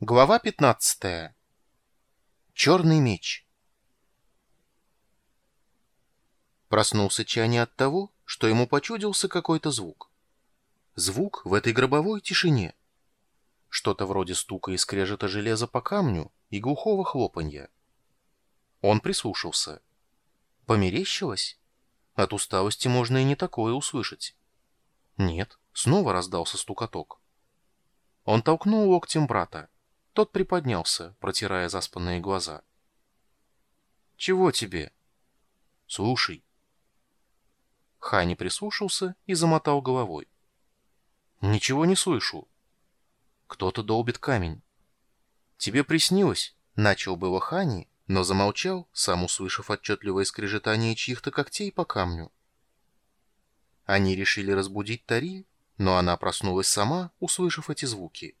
Глава 15. Черный меч. Проснулся Чани от того, что ему почудился какой-то звук. Звук в этой гробовой тишине. Что-то вроде стука и скрежета железа по камню и глухого хлопанья. Он прислушался. Померещилось? От усталости можно и не такое услышать. Нет, снова раздался стукоток. Он толкнул локтем брата. Тот приподнялся, протирая заспанные глаза. «Чего тебе?» «Слушай». Хани прислушался и замотал головой. «Ничего не слышу. Кто-то долбит камень». «Тебе приснилось?» — начал было Хани, но замолчал, сам услышав отчетливое скрежетание чьих-то когтей по камню. Они решили разбудить Тари, но она проснулась сама, услышав эти звуки.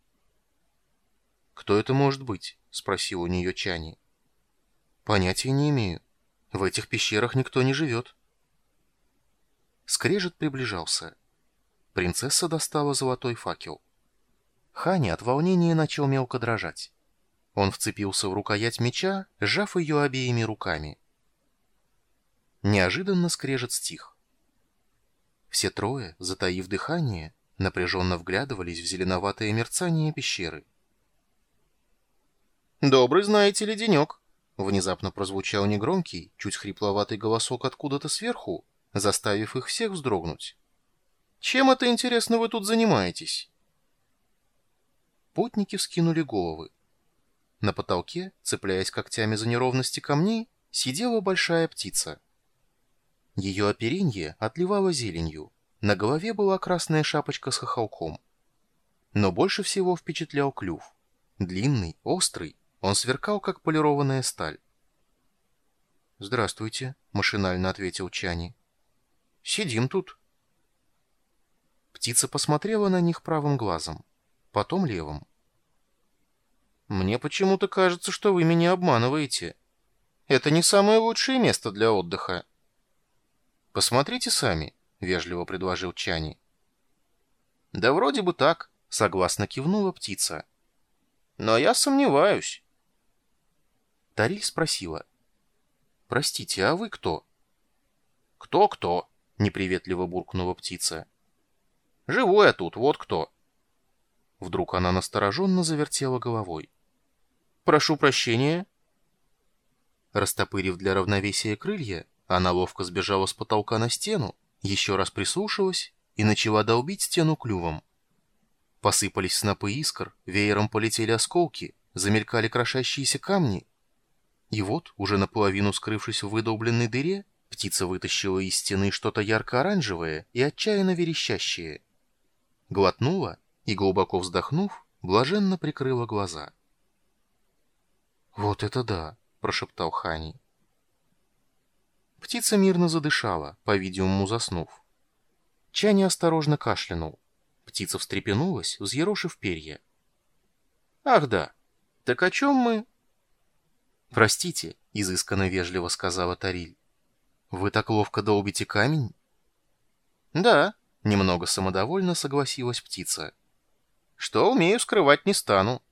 «Кто это может быть?» — спросил у нее Чани. «Понятия не имею. В этих пещерах никто не живет». Скрежет приближался. Принцесса достала золотой факел. Хани от волнения начал мелко дрожать. Он вцепился в рукоять меча, сжав ее обеими руками. Неожиданно скрежет стих. Все трое, затаив дыхание, напряженно вглядывались в зеленоватое мерцание пещеры. «Добрый, знаете ли, денек!» Внезапно прозвучал негромкий, чуть хрипловатый голосок откуда-то сверху, заставив их всех вздрогнуть. «Чем это, интересно, вы тут занимаетесь?» Путники вскинули головы. На потолке, цепляясь когтями за неровности камней, сидела большая птица. Ее оперенье отливало зеленью, на голове была красная шапочка с хохолком. Но больше всего впечатлял клюв. Длинный, острый, он сверкал, как полированная сталь. «Здравствуйте», — машинально ответил Чани. «Сидим тут». Птица посмотрела на них правым глазом, потом левым. «Мне почему-то кажется, что вы меня обманываете. Это не самое лучшее место для отдыха». «Посмотрите сами», — вежливо предложил Чани. «Да вроде бы так», — согласно кивнула птица. «Но я сомневаюсь». Тариль спросила. «Простите, а вы кто?» «Кто-кто?» — неприветливо буркнула птица. «Живу я тут, вот кто». Вдруг она настороженно завертела головой. «Прошу прощения». Растопырив для равновесия крылья, она ловко сбежала с потолка на стену, еще раз прислушалась и начала долбить стену клювом. Посыпались снопы искр, веером полетели осколки, замелькали крошащиеся камни, и вот, уже наполовину скрывшись в выдолбленной дыре, птица вытащила из стены что-то ярко-оранжевое и отчаянно верещащее. Глотнула и, глубоко вздохнув, блаженно прикрыла глаза. «Вот это да!» — прошептал Хани. Птица мирно задышала, по-видимому заснув. Чани осторожно кашлянул. Птица встрепенулась, взъерошив перья. «Ах да! Так о чем мы?» «Простите», — изысканно вежливо сказала Тариль. «Вы так ловко долбите камень?» «Да», — немного самодовольно согласилась птица. «Что умею, скрывать не стану».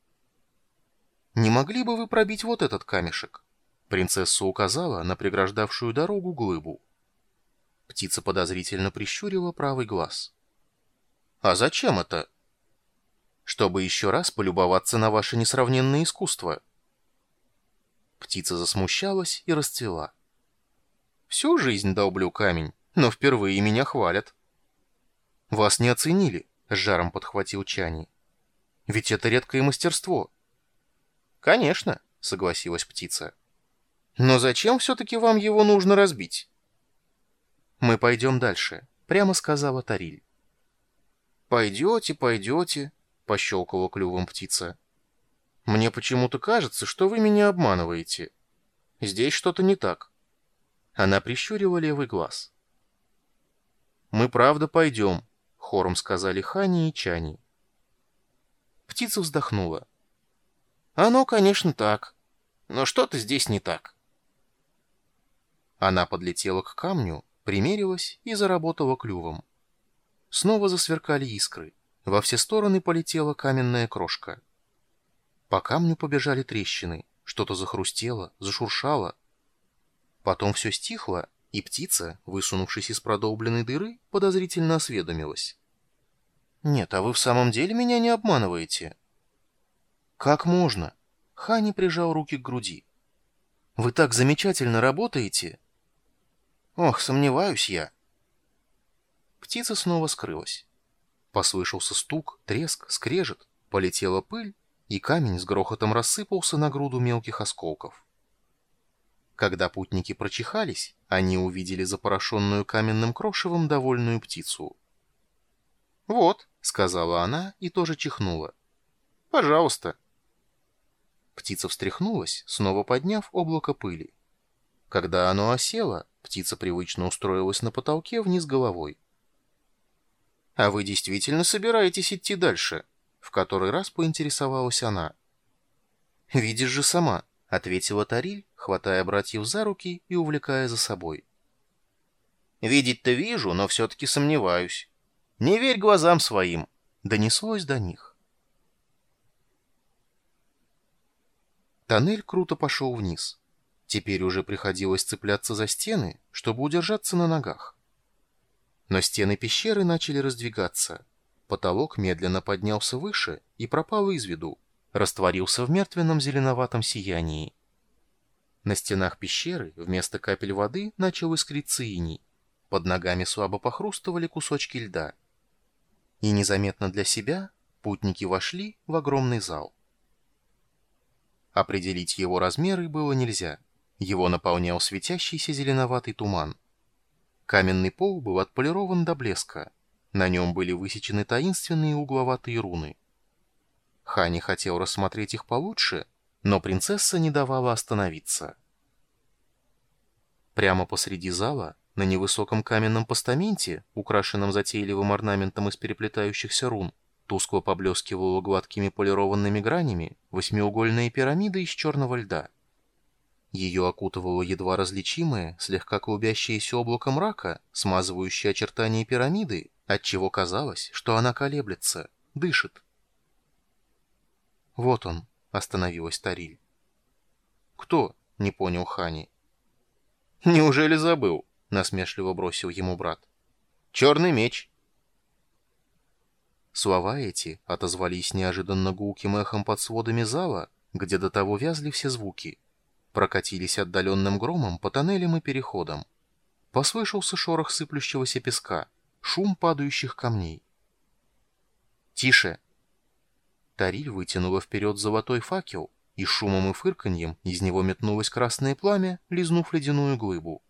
«Не могли бы вы пробить вот этот камешек?» Принцесса указала на преграждавшую дорогу глыбу. Птица подозрительно прищурила правый глаз. «А зачем это?» «Чтобы еще раз полюбоваться на ваше несравненное искусство», Птица засмущалась и расцвела. «Всю жизнь долблю камень, но впервые меня хвалят». «Вас не оценили», — жаром подхватил Чани. «Ведь это редкое мастерство». «Конечно», — согласилась птица. «Но зачем все-таки вам его нужно разбить?» «Мы пойдем дальше», — прямо сказала Тариль. «Пойдете, пойдете», — пощелкала клювом птица. Мне почему-то кажется, что вы меня обманываете. Здесь что-то не так. Она прищурила левый глаз. Мы правда пойдем, хором сказали Хани и Чани. Птица вздохнула. Оно, конечно, так. Но что-то здесь не так. Она подлетела к камню, примерилась и заработала клювом. Снова засверкали искры. Во все стороны полетела каменная крошка. По камню побежали трещины, что-то захрустело, зашуршало. Потом все стихло, и птица, высунувшись из продолбленной дыры, подозрительно осведомилась. «Нет, а вы в самом деле меня не обманываете?» «Как можно?» Хани прижал руки к груди. «Вы так замечательно работаете!» «Ох, сомневаюсь я!» Птица снова скрылась. Послышался стук, треск, скрежет, полетела пыль, и камень с грохотом рассыпался на груду мелких осколков. Когда путники прочихались, они увидели запорошенную каменным крошевом довольную птицу. «Вот», — сказала она и тоже чихнула. «Пожалуйста». Птица встряхнулась, снова подняв облако пыли. Когда оно осело, птица привычно устроилась на потолке вниз головой. «А вы действительно собираетесь идти дальше?» В который раз поинтересовалась она. «Видишь же сама», — ответила Тариль, хватая братьев за руки и увлекая за собой. «Видеть-то вижу, но все-таки сомневаюсь. Не верь глазам своим», — донеслось до них. Тоннель круто пошел вниз. Теперь уже приходилось цепляться за стены, чтобы удержаться на ногах. Но стены пещеры начали раздвигаться — Потолок медленно поднялся выше и пропал из виду, растворился в мертвенном зеленоватом сиянии. На стенах пещеры вместо капель воды начал искриться иней. Под ногами слабо похрустывали кусочки льда. И незаметно для себя путники вошли в огромный зал. Определить его размеры было нельзя. Его наполнял светящийся зеленоватый туман. Каменный пол был отполирован до блеска. На нем были высечены таинственные угловатые руны. Хани хотел рассмотреть их получше, но принцесса не давала остановиться. Прямо посреди зала, на невысоком каменном постаменте, украшенном затейливым орнаментом из переплетающихся рун, тускло поблескивала гладкими полированными гранями восьмиугольная пирамида из черного льда. Ее окутывало едва различимое, слегка клубящееся облако мрака, смазывающее очертания пирамиды отчего казалось, что она колеблется, дышит. «Вот он», — остановилась Тариль. «Кто?» — не понял Хани. «Неужели забыл?» — насмешливо бросил ему брат. «Черный меч». Слова эти отозвались неожиданно гулким эхом под сводами зала, где до того вязли все звуки. Прокатились отдаленным громом по тоннелям и переходам. Послышался шорох сыплющегося песка — шум падающих камней. «Тише!» Тариль вытянула вперед золотой факел, и шумом и фырканьем из него метнулось красное пламя, лизнув ледяную глыбу.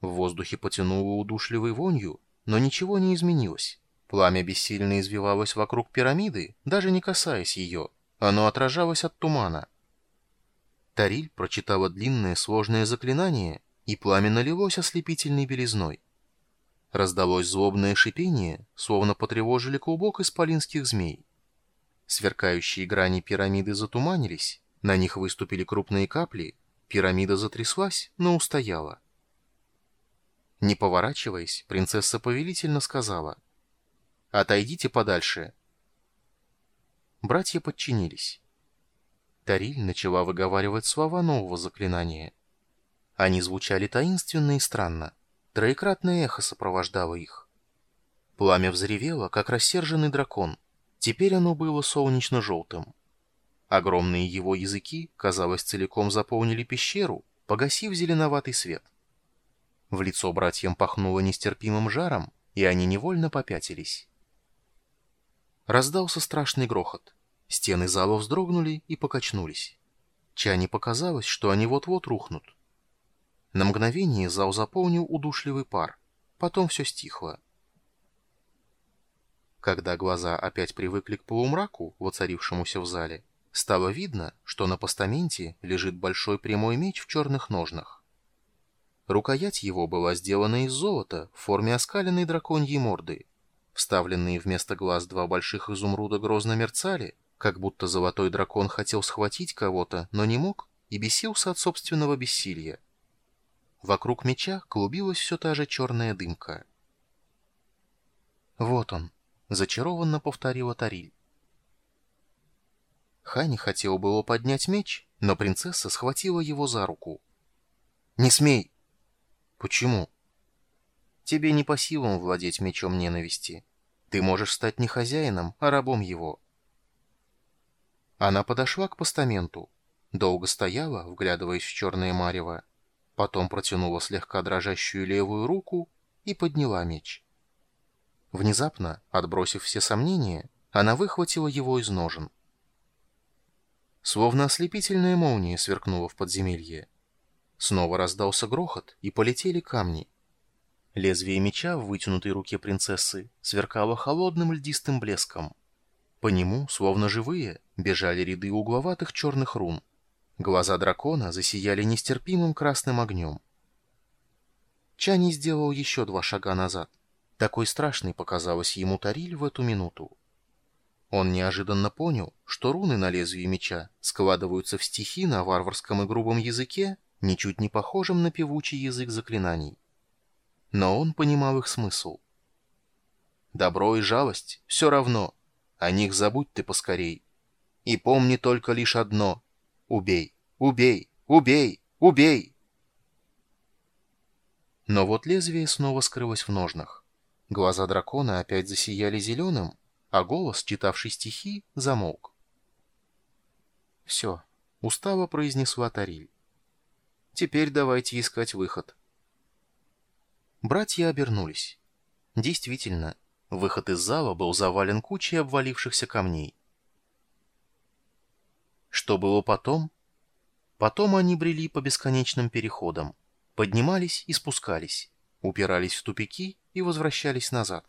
В воздухе потянуло удушливой вонью, но ничего не изменилось. Пламя бессильно извивалось вокруг пирамиды, даже не касаясь ее. Оно отражалось от тумана. Тариль прочитала длинное сложное заклинание, и пламя налилось ослепительной белизной. Раздалось злобное шипение, словно потревожили клубок исполинских змей. Сверкающие грани пирамиды затуманились, на них выступили крупные капли, пирамида затряслась, но устояла. Не поворачиваясь, принцесса повелительно сказала «Отойдите подальше». Братья подчинились. Тариль начала выговаривать слова нового заклинания. Они звучали таинственно и странно. Троекратное эхо сопровождало их. Пламя взревело, как рассерженный дракон. Теперь оно было солнечно-желтым. Огромные его языки, казалось, целиком заполнили пещеру, погасив зеленоватый свет. В лицо братьям пахнуло нестерпимым жаром, и они невольно попятились. Раздался страшный грохот. Стены зала вздрогнули и покачнулись. Чане показалось, что они вот-вот рухнут. На мгновение зал заполнил удушливый пар. Потом все стихло. Когда глаза опять привыкли к полумраку, воцарившемуся в зале, стало видно, что на постаменте лежит большой прямой меч в черных ножнах. Рукоять его была сделана из золота в форме оскаленной драконьей морды. Вставленные вместо глаз два больших изумруда грозно мерцали, как будто золотой дракон хотел схватить кого-то, но не мог и бесился от собственного бессилия. Вокруг меча клубилась все та же черная дымка. «Вот он», — зачарованно повторила Тариль. Хани хотел было поднять меч, но принцесса схватила его за руку. «Не смей!» «Почему?» «Тебе не по силам владеть мечом ненависти. Ты можешь стать не хозяином, а рабом его». Она подошла к постаменту, долго стояла, вглядываясь в черное марево, потом протянула слегка дрожащую левую руку и подняла меч. Внезапно, отбросив все сомнения, она выхватила его из ножен. Словно ослепительная молния сверкнула в подземелье. Снова раздался грохот, и полетели камни. Лезвие меча в вытянутой руке принцессы сверкало холодным льдистым блеском. По нему, словно живые, бежали ряды угловатых черных рун. Глаза дракона засияли нестерпимым красным огнем. Чани сделал еще два шага назад. Такой страшной показалась ему Тариль в эту минуту. Он неожиданно понял, что руны на лезвии меча складываются в стихи на варварском и грубом языке, ничуть не похожем на певучий язык заклинаний. Но он понимал их смысл. «Добро и жалость — все равно. О них забудь ты поскорей. И помни только лишь одно — убей, убей, убей, убей!» Но вот лезвие снова скрылось в ножнах. Глаза дракона опять засияли зеленым, а голос, читавший стихи, замолк. «Все», — устало произнесла Тариль. «Теперь давайте искать выход». Братья обернулись. Действительно, выход из зала был завален кучей обвалившихся камней. Что было потом? Потом они брели по бесконечным переходам, поднимались и спускались, упирались в тупики и возвращались назад.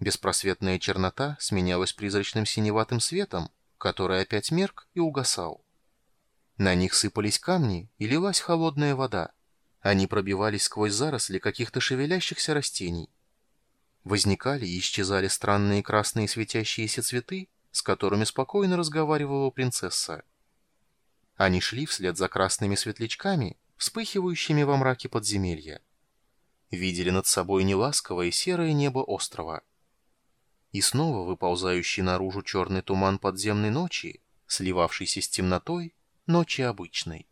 Беспросветная чернота сменялась призрачным синеватым светом, который опять мерк и угасал. На них сыпались камни и лилась холодная вода. Они пробивались сквозь заросли каких-то шевелящихся растений. Возникали и исчезали странные красные светящиеся цветы, с которыми спокойно разговаривала принцесса. Они шли вслед за красными светлячками, вспыхивающими во мраке подземелья. Видели над собой неласковое серое небо острова — и снова выползающий наружу черный туман подземной ночи, сливавшийся с темнотой ночи обычной.